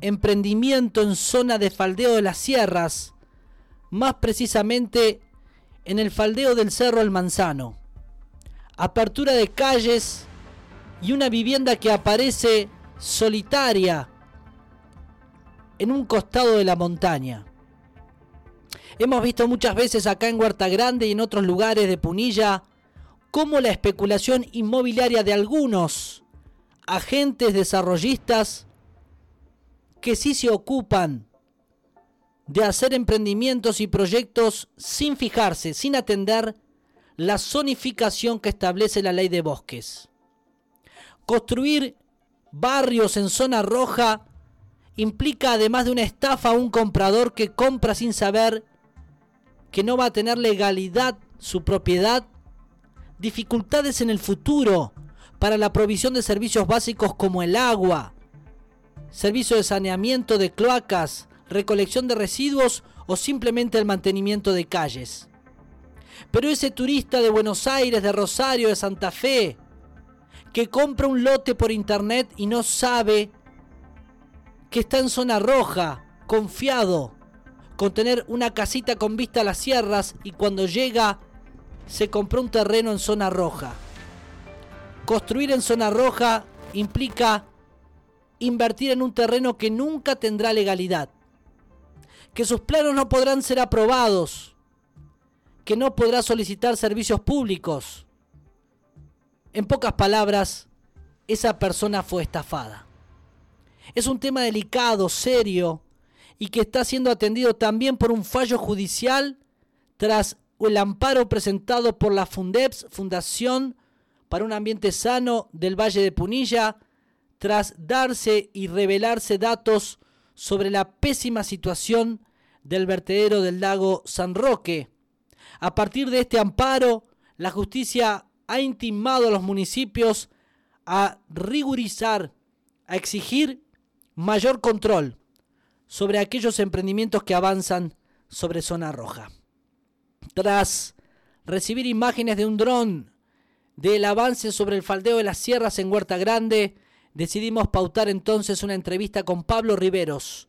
emprendimiento en zona de faldeo de las sierras, más precisamente en el faldeo del Cerro El Manzano. Apertura de calles y una vivienda que aparece solitaria en un costado de la montaña. Hemos visto muchas veces acá en Huerta Grande y en otros lugares de Punilla cómo la especulación inmobiliaria de algunos agentes desarrollistas que sí se ocupan de hacer emprendimientos y proyectos sin fijarse, sin atender la zonificación que establece la ley de bosques. Construir barrios en zona roja implica además de una estafa a un comprador que compra sin saber que no va a tener legalidad su propiedad, dificultades en el futuro para la provisión de servicios básicos como el agua, servicio de saneamiento de cloacas, recolección de residuos o simplemente el mantenimiento de calles. Pero ese turista de Buenos Aires, de Rosario, de Santa Fe, que compra un lote por internet y no sabe que está en zona roja, confiado, con tener una casita con vista a las sierras y cuando llega se compró un terreno en zona roja. Construir en zona roja implica invertir en un terreno que nunca tendrá legalidad, que sus planos no podrán ser aprobados, que no podrá solicitar servicios públicos. En pocas palabras, esa persona fue estafada. Es un tema delicado, serio, y que está siendo atendido también por un fallo judicial tras el amparo presentado por la Fundeps, Fundación para un Ambiente Sano del Valle de Punilla, tras darse y revelarse datos sobre la pésima situación del vertedero del lago San Roque. A partir de este amparo, la justicia ha intimado a los municipios a rigurizar, a exigir mayor control sobre aquellos emprendimientos que avanzan sobre zona roja. Tras recibir imágenes de un dron del avance sobre el faldeo de las sierras en Huerta Grande, decidimos pautar entonces una entrevista con Pablo Riveros,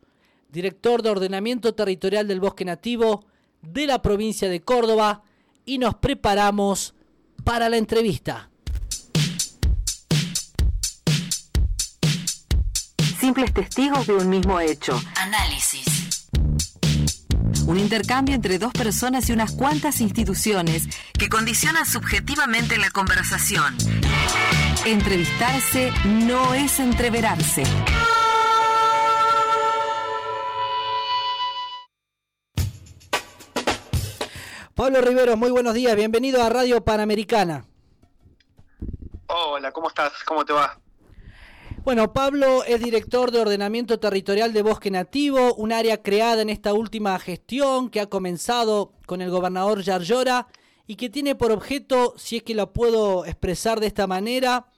director de ordenamiento territorial del bosque nativo de la provincia de Córdoba, y nos preparamos para la entrevista. Simples testigos de un mismo hecho. Análisis. Un intercambio entre dos personas y unas cuantas instituciones que condicionan subjetivamente la conversación. Entrevistarse no es entreverarse. Pablo Rivero, muy buenos días, bienvenido a Radio Panamericana. Hola, ¿cómo estás? ¿Cómo te va? Bueno, Pablo es director de ordenamiento territorial de Bosque Nativo, un área creada en esta última gestión que ha comenzado con el gobernador Yarlora y que tiene por objeto, si es que lo puedo expresar de esta manera,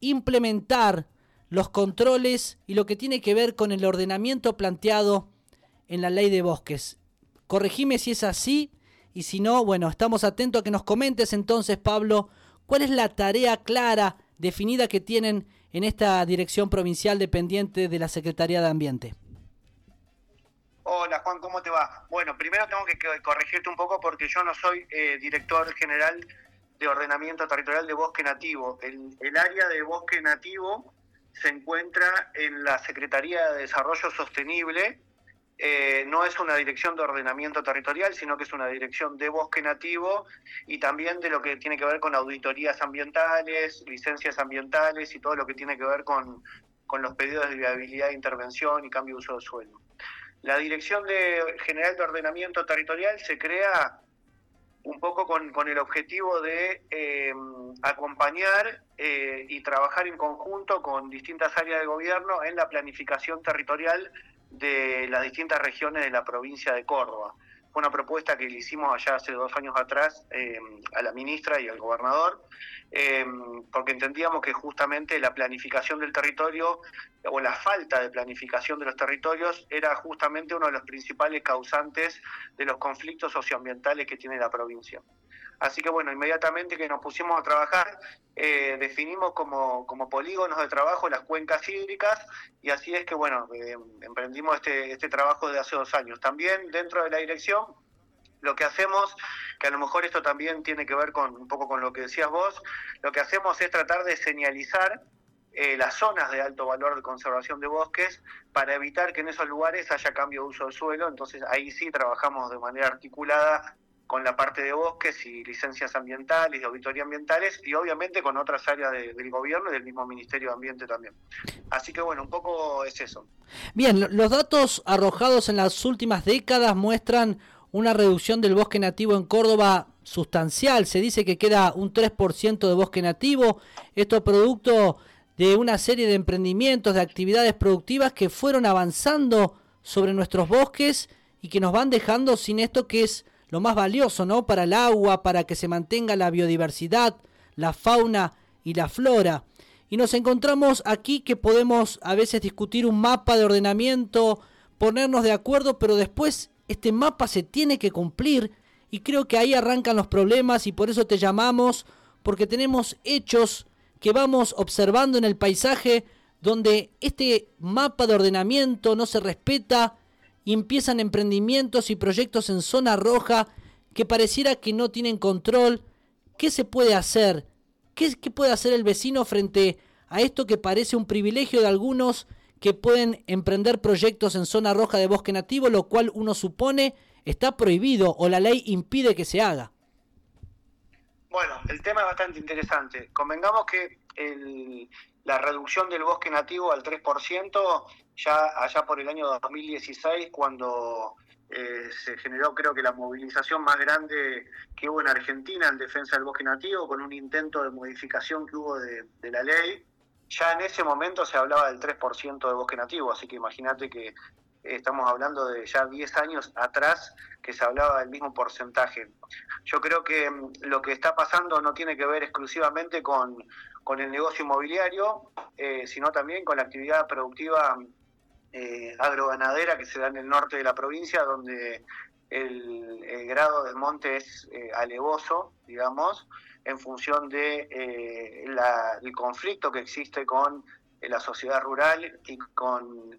implementar los controles y lo que tiene que ver con el ordenamiento planteado en la ley de bosques. Corregime si es así y si no, bueno, estamos atentos a que nos comentes entonces, Pablo, cuál es la tarea clara, definida que tienen en esta dirección provincial dependiente de la Secretaría de Ambiente. Hola Juan, ¿cómo te va? Bueno, primero tengo que corregirte un poco porque yo no soy eh, director general de ordenamiento territorial de bosque nativo. El, el, área de bosque nativo se encuentra en la Secretaría de Desarrollo Sostenible eh, no es una dirección de ordenamiento territorial, sino que es una dirección de bosque nativo y también de lo que tiene que ver con auditorías ambientales, licencias ambientales y todo lo que tiene que ver con, los pedidos de viabilidad de intervención y cambio de uso de suelo. La Dirección General de Ordenamiento Territorial se crea un poco con, el objetivo de eh, acompañar eh, y trabajar en conjunto con distintas áreas de gobierno en la planificación territorial de las distintas regiones de la provincia de Córdoba. Fue una propuesta que le hicimos allá hace dos años atrás eh, a la ministra y al gobernador, eh, porque entendíamos que justamente la planificación del territorio o la falta de planificación de los territorios era justamente uno de los principales causantes de los conflictos socioambientales que tiene la provincia. Así que bueno, inmediatamente que nos pusimos a trabajar, eh, definimos como, como, polígonos de trabajo las cuencas hídricas y así es que bueno, eh, emprendimos este, este trabajo de hace dos años. También dentro de la dirección lo que hacemos, que a lo mejor esto también tiene que ver con un poco con lo que decías vos, lo que hacemos es tratar de señalizar eh, las zonas de alto valor de conservación de bosques para evitar que en esos lugares haya cambio de uso del suelo. Entonces ahí sí trabajamos de manera articulada con la parte de bosques y licencias ambientales y auditoría ambientales y obviamente con otras áreas del gobierno y del mismo Ministerio de Ambiente también. Así que bueno, un poco es eso. Bien, los datos arrojados en las últimas décadas muestran una reducción del bosque nativo en Córdoba sustancial. Se dice que queda un 3% de bosque nativo. Esto producto de una serie de emprendimientos, de actividades productivas que fueron avanzando sobre nuestros bosques y que nos van dejando sin esto que es lo más valioso, ¿no? Para el agua, para que se mantenga la biodiversidad, la fauna y la flora. Y nos encontramos aquí que podemos a veces discutir un mapa de ordenamiento, ponernos de acuerdo, pero después este mapa se tiene que cumplir y creo que ahí arrancan los problemas y por eso te llamamos, porque tenemos hechos que vamos observando en el paisaje donde este mapa de ordenamiento no se respeta empiezan emprendimientos y proyectos en zona roja que pareciera que no tienen control. ¿Qué se puede hacer? ¿Qué, qué puede hacer el vecino frente a esto que parece un privilegio de algunos que pueden emprender proyectos en zona roja de bosque nativo, lo cual uno supone está prohibido o la ley impide que se haga. Bueno, el tema es bastante interesante. Convengamos que la reducción del bosque nativo al 3% ya allá por el año 2016, cuando eh, se generó creo que la movilización más grande que hubo en Argentina en defensa del bosque nativo, con un intento de modificación que hubo de, la ley, ya en ese momento se hablaba del 3% de bosque nativo, así que imagínate que estamos hablando de ya 10 años atrás que se hablaba del mismo porcentaje. Yo creo que mm, lo que está pasando no tiene que ver exclusivamente con, con el negocio inmobiliario, eh, sino también con la actividad productiva eh, agroganadera que se da en el norte de la provincia, donde el, grado del monte es eh, alevoso, digamos, en función de eh, conflicto que existe con la sociedad rural y con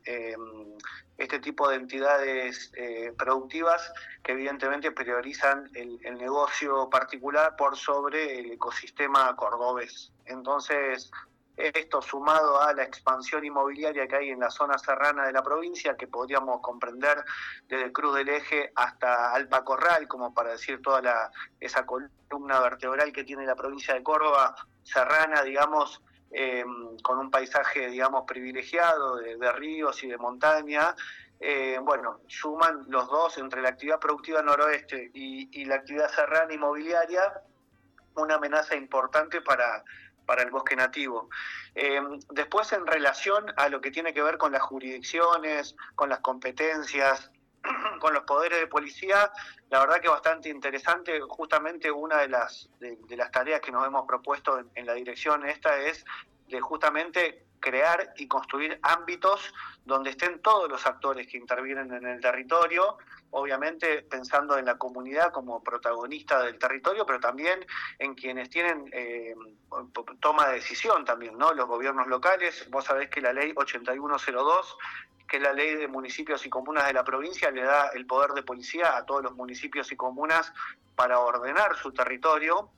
este tipo de entidades productivas que evidentemente priorizan el, el, negocio particular por sobre el ecosistema cordobés. Entonces, esto sumado a la expansión inmobiliaria que hay en la zona serrana de la provincia, que podríamos comprender desde Cruz del Eje hasta Alpacorral, como para decir toda la, esa columna vertebral que tiene la provincia de Córdoba, serrana, digamos, eh, con un paisaje, digamos, privilegiado de, ríos y de montaña. Eh, bueno, suman los dos entre la actividad productiva noroeste y la actividad serrana inmobiliaria una amenaza importante para para el bosque nativo. Eh, después, en relación a lo que tiene que ver con las jurisdicciones, con las competencias, con los poderes de policía, la verdad que bastante interesante. Justamente una de las, de, las tareas que nos hemos propuesto en, en la dirección esta es de justamente crear y construir ámbitos donde estén todos los actores que intervienen en el territorio, obviamente pensando en la comunidad como protagonista del territorio, pero también en quienes tienen eh, toma de decisión también, ¿no? Los gobiernos locales, vos sabés que la ley 8102 que es la ley de municipios y comunas de la provincia, le da el poder de policía a todos los municipios y comunas para ordenar su territorio,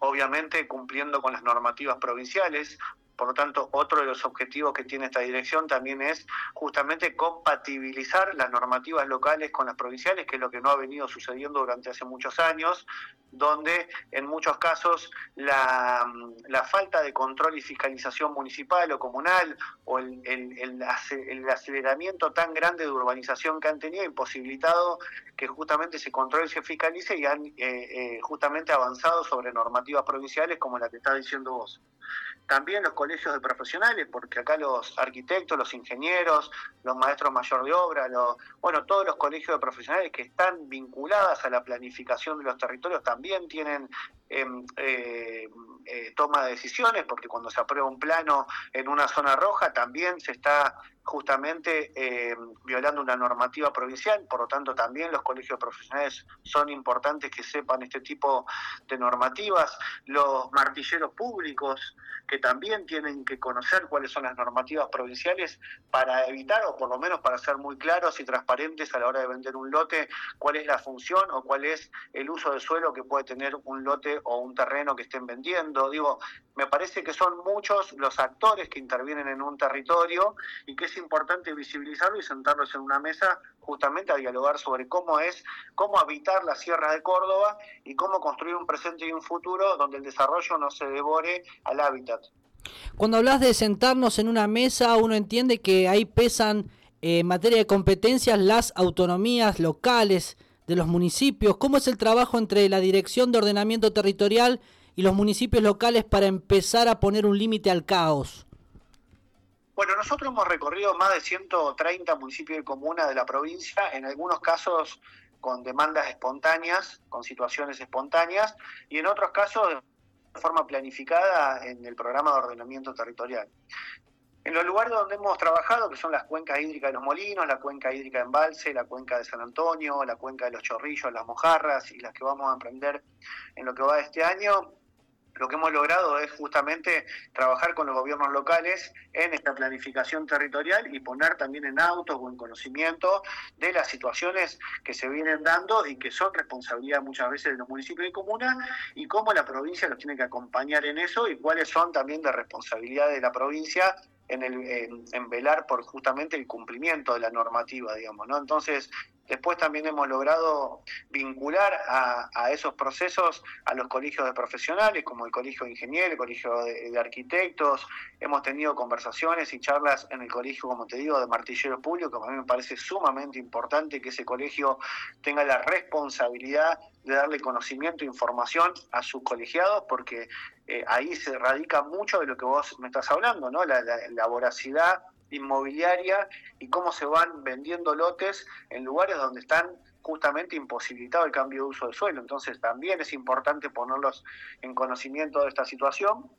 obviamente cumpliendo con las normativas provinciales, por lo tanto, otro de los objetivos que tiene esta dirección también es justamente compatibilizar las normativas locales con las provinciales, que es lo que no ha venido sucediendo durante hace muchos años, donde en muchos casos la, falta de control y fiscalización municipal o comunal o el, el, aceleramiento tan grande de urbanización que han tenido ha imposibilitado que justamente se controle y se fiscalice y han eh, eh, justamente avanzado sobre normativas provinciales como la que está diciendo vos también los colegios de profesionales, porque acá los arquitectos, los ingenieros, los maestros mayor de obra, los, bueno, todos los colegios de profesionales que están vinculadas a la planificación de los territorios también tienen em, eh, eh, toma de decisiones, porque cuando se aprueba un plano en una zona roja también se está justamente eh, violando una normativa provincial, por lo tanto también los colegios profesionales son importantes que sepan este tipo de normativas, los martilleros públicos que también tienen que conocer cuáles son las normativas provinciales para evitar o por lo menos para ser muy claros y transparentes a la hora de vender un lote, cuál es la función o cuál es el uso de suelo que puede tener un lote o un terreno que estén vendiendo. Digo, me parece que son muchos los actores que intervienen en un territorio y que importante visibilizarlo y sentarlos en una mesa justamente a dialogar sobre cómo es, cómo habitar la Sierra de Córdoba y cómo construir un presente y un futuro donde el desarrollo no se devore al hábitat. Cuando hablas de sentarnos en una mesa, uno entiende que ahí pesan eh, en materia de competencias las autonomías locales de los municipios. ¿Cómo es el trabajo entre la Dirección de Ordenamiento Territorial y los municipios locales para empezar a poner un límite al caos? Bueno, nosotros hemos recorrido más de 130 municipios y comunas de la provincia, en algunos casos con demandas espontáneas, con situaciones espontáneas, y en otros casos de forma planificada en el programa de ordenamiento territorial. En los lugares donde hemos trabajado, que son las cuencas hídricas de los Molinos, la cuenca hídrica de Embalse, la cuenca de San Antonio, la cuenca de los Chorrillos, las Mojarras y las que vamos a emprender en lo que va este año, lo que hemos logrado es justamente trabajar con los gobiernos locales en esta planificación territorial y poner también en autos o en conocimiento de las situaciones que se vienen dando y que son responsabilidad muchas veces de los municipios y comunas y cómo la provincia los tiene que acompañar en eso y cuáles son también de responsabilidad de la provincia en, el, en, velar por justamente el cumplimiento de la normativa, digamos, ¿no? Entonces, Después también hemos logrado vincular a, esos procesos a los colegios de profesionales, como el Colegio de Ingenieros, el Colegio de, Arquitectos. Hemos tenido conversaciones y charlas en el colegio, como te digo, de martilleros públicos. A mí me parece sumamente importante que ese colegio tenga la responsabilidad de darle conocimiento e información a sus colegiados, porque eh, ahí se radica mucho de lo que vos me estás hablando, ¿no? la, la voracidad inmobiliaria y cómo se van vendiendo lotes en lugares donde están justamente imposibilitado el cambio de uso de suelo. Entonces también es importante ponerlos en conocimiento de esta situación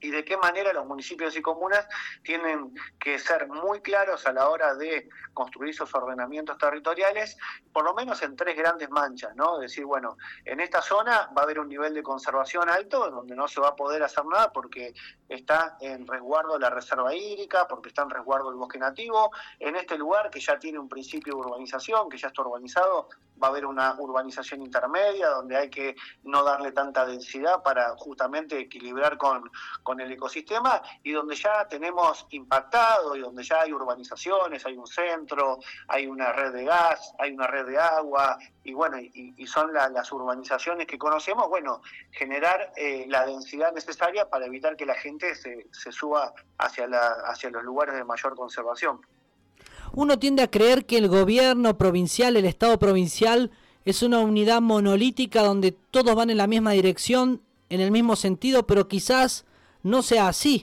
y de qué manera los municipios y comunas tienen que ser muy claros a la hora de construir sus ordenamientos territoriales, por lo menos en tres grandes manchas, ¿no? Decir, bueno, en esta zona va a haber un nivel de conservación alto, donde no se va a poder hacer nada porque está en resguardo la reserva hídrica, porque está en resguardo el bosque nativo. En este lugar que ya tiene un principio de urbanización, que ya está urbanizado, va a haber una urbanización intermedia donde hay que no darle tanta densidad para justamente equilibrar con, con el ecosistema y donde ya tenemos impactado y donde ya hay urbanizaciones, hay un centro, hay una red de gas, hay una red de agua y bueno, y, son las urbanizaciones que conocemos, bueno, generar eh, la densidad necesaria para evitar que la gente se, se suba hacia, la, hacia los lugares de mayor conservación uno tiende a creer que el gobierno provincial, el Estado provincial, es una unidad monolítica donde todos van en la misma dirección, en el mismo sentido, pero quizás no sea así.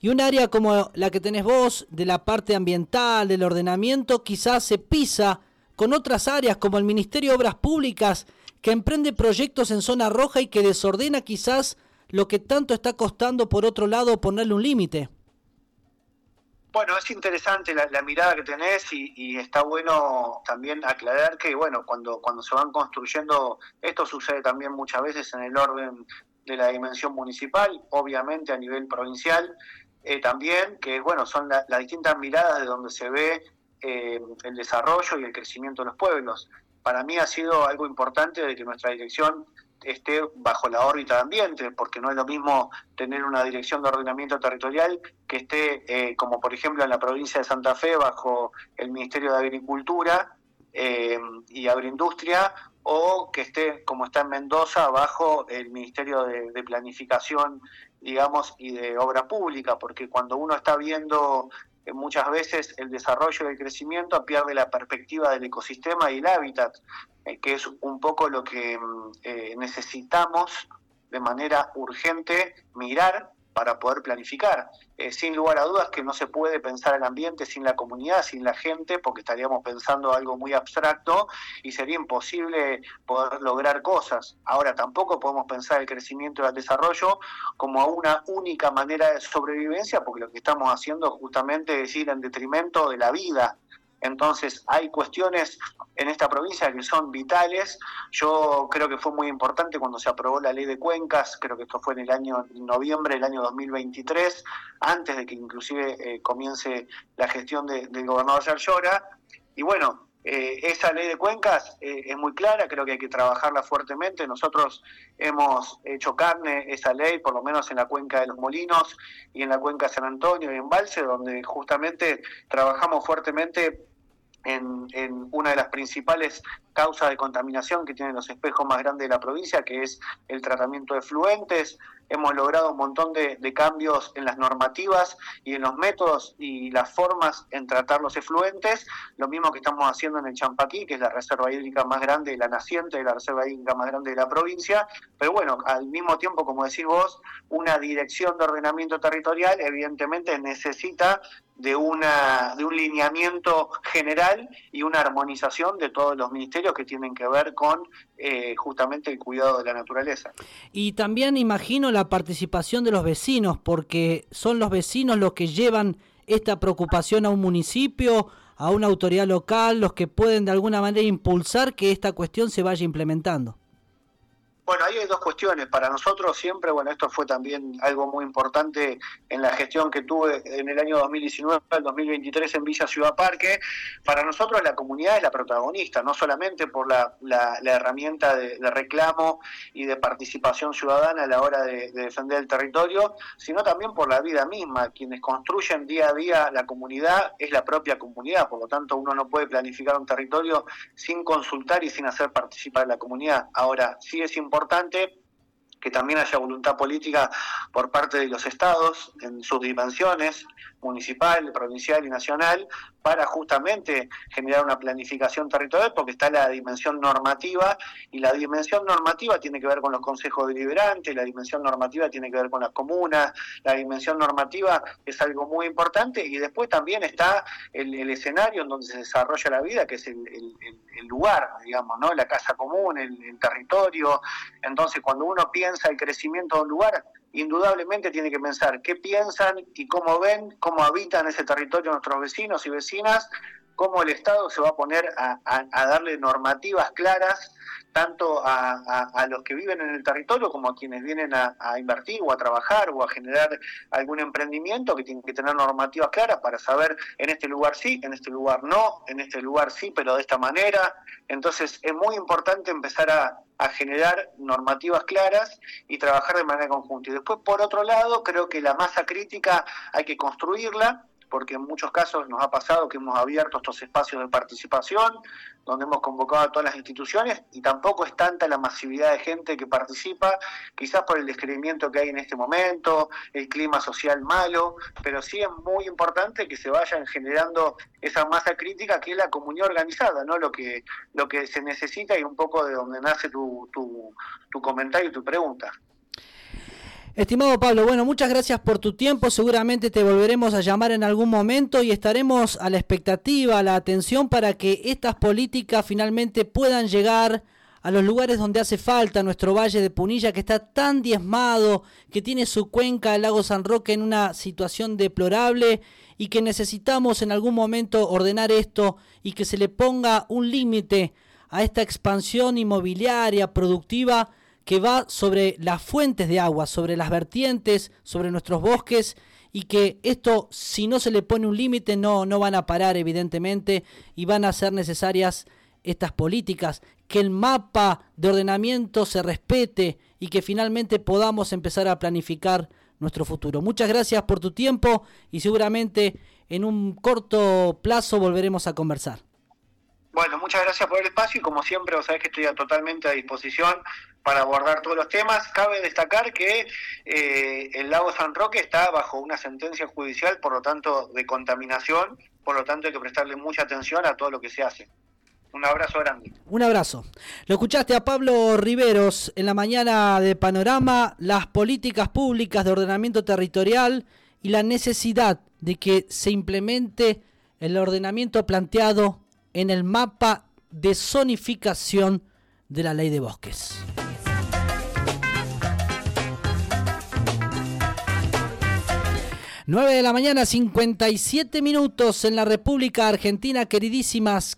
Y un área como la que tenés vos, de la parte ambiental, del ordenamiento, quizás se pisa con otras áreas como el Ministerio de Obras Públicas, que emprende proyectos en zona roja y que desordena quizás lo que tanto está costando por otro lado ponerle un límite. Bueno, es interesante la, mirada que tenés y, está bueno también aclarar que, bueno, cuando, cuando se van construyendo, esto sucede también muchas veces en el orden de la dimensión municipal, obviamente a nivel provincial, eh, también, que, bueno, son las distintas miradas de donde se ve eh, el desarrollo y el crecimiento de los pueblos. Para mí ha sido algo importante de que nuestra dirección esté bajo la órbita de ambiente, porque no es lo mismo tener una dirección de ordenamiento territorial que esté, eh, como por ejemplo en la provincia de Santa Fe, bajo el Ministerio de Agricultura eh, y Agroindustria, o que esté, como está en Mendoza, bajo el Ministerio de, de Planificación, digamos, y de Obra Pública, porque cuando uno está viendo muchas veces el desarrollo y el crecimiento pierde la perspectiva del ecosistema y el hábitat, eh, que es un poco lo que mm, eh, necesitamos de manera urgente mirar para poder planificar. Eh, sin lugar a dudas que no se puede pensar el ambiente sin la comunidad, sin la gente, porque estaríamos pensando algo muy abstracto y sería imposible poder lograr cosas. Ahora, tampoco podemos pensar el crecimiento y el desarrollo como una única manera de sobrevivencia, porque lo que estamos haciendo justamente es ir en detrimento de la vida entonces hay cuestiones en esta provincia que son vitales. Yo creo que fue muy importante cuando se aprobó la ley de cuencas, creo que esto fue en el año noviembre del año 2023, antes de que inclusive eh, comience la gestión del gobernador Yarlora. Y bueno, eh, esa ley de cuencas eh, es muy clara, creo que hay que trabajarla fuertemente. Nosotros hemos hecho carne esa ley, por lo menos en la cuenca de los Molinos y en la cuenca de San Antonio y en Valse, donde justamente trabajamos fuertemente en, una de las principales causas de contaminación que tienen los espejos más grandes de la provincia, que es el tratamiento de fluentes. Hemos logrado un montón de, cambios en las normativas y en los métodos y las formas en tratar los efluentes, lo mismo que estamos haciendo en el Champaquí, que es la reserva hídrica más grande de la naciente, la reserva hídrica más grande de la provincia, pero bueno, al mismo tiempo, como decís vos, una dirección de ordenamiento territorial evidentemente necesita de, una, de un lineamiento general y una armonización de todos los ministerios que tienen que ver con eh, justamente el cuidado de la naturaleza. Y también imagino la participación de los vecinos, porque son los vecinos los que llevan esta preocupación a un municipio, a una autoridad local, los que pueden de alguna manera impulsar que esta cuestión se vaya implementando. Bueno, ahí hay dos cuestiones. Para nosotros siempre, bueno, esto fue también algo muy importante en la gestión que tuve en el año 2019 al 2023 en Villa Ciudad Parque. Para nosotros la comunidad es la protagonista, no solamente por la, herramienta de, reclamo y de participación ciudadana a la hora de, defender el territorio, sino también por la vida misma. Quienes construyen día a día la comunidad es la propia comunidad, por lo tanto uno no puede planificar un territorio sin consultar y sin hacer participar a la comunidad. Ahora, sí es importante importante que también haya voluntad política por parte de los estados en sus dimensiones, municipal, provincial y nacional, para justamente generar una planificación territorial, porque está la dimensión normativa, y la dimensión normativa tiene que ver con los consejos deliberantes, la dimensión normativa tiene que ver con las comunas, la dimensión normativa es algo muy importante, y después también está el, escenario en donde se desarrolla la vida, que es el, lugar, digamos, ¿no? La casa común, el territorio. Entonces, cuando uno piensa el crecimiento de un lugar, indudablemente tiene que pensar qué piensan y cómo ven, cómo habitan ese territorio nuestros vecinos y vecinas, cómo el Estado se va a poner a, darle normativas claras tanto a, los que viven en el territorio como a quienes vienen a, invertir o a trabajar o a generar algún emprendimiento que tienen que tener normativas claras para saber en este lugar sí, en este lugar no, en este lugar sí, pero de esta manera. Entonces es muy importante empezar a, generar normativas claras y trabajar de manera conjunta. Y después, por otro lado, creo que la masa crítica hay que construirla, porque en muchos casos nos ha pasado que hemos abierto estos espacios de participación, donde hemos convocado a todas las instituciones y tampoco es tanta la masividad de gente que participa, quizás por el descreimiento que hay en este momento, el clima social malo, pero sí es muy importante que se vayan generando esa masa crítica que es la comunidad organizada, ¿no? Lo que, lo que se necesita y un poco de donde nace tu, tu, tu comentario y tu pregunta. Estimado Pablo, bueno, muchas gracias por tu tiempo. Seguramente te volveremos a llamar en algún momento y estaremos a la expectativa, a la atención para que estas políticas finalmente puedan llegar a los lugares donde hace falta, nuestro valle de Punilla que está tan diezmado, que tiene su cuenca, el lago San Roque en una situación deplorable y que necesitamos en algún momento ordenar esto y que se le ponga un límite a esta expansión inmobiliaria, productiva que va sobre las fuentes de agua, sobre las vertientes, sobre nuestros bosques y que esto, si no se le pone un límite, no, no van a parar evidentemente y van a ser necesarias estas políticas, que el mapa de ordenamiento se respete y que finalmente podamos empezar a planificar nuestro futuro. Muchas gracias por tu tiempo y seguramente en un corto plazo volveremos a conversar. Bueno, muchas gracias por el espacio y como siempre, vos sabés que estoy totalmente a disposición para abordar todos los temas. Cabe destacar que eh, el lago San Roque está bajo una sentencia judicial, por lo tanto, de contaminación, por lo tanto hay que prestarle mucha atención a todo lo que se hace. Un abrazo grande. Un abrazo. Lo escuchaste a Pablo Riveros en la mañana de Panorama, las políticas públicas de ordenamiento territorial y la necesidad de que se implemente el ordenamiento planteado en el mapa de zonificación de la ley de bosques. 9 de la mañana, 57 minutos en la República Argentina, queridísimas.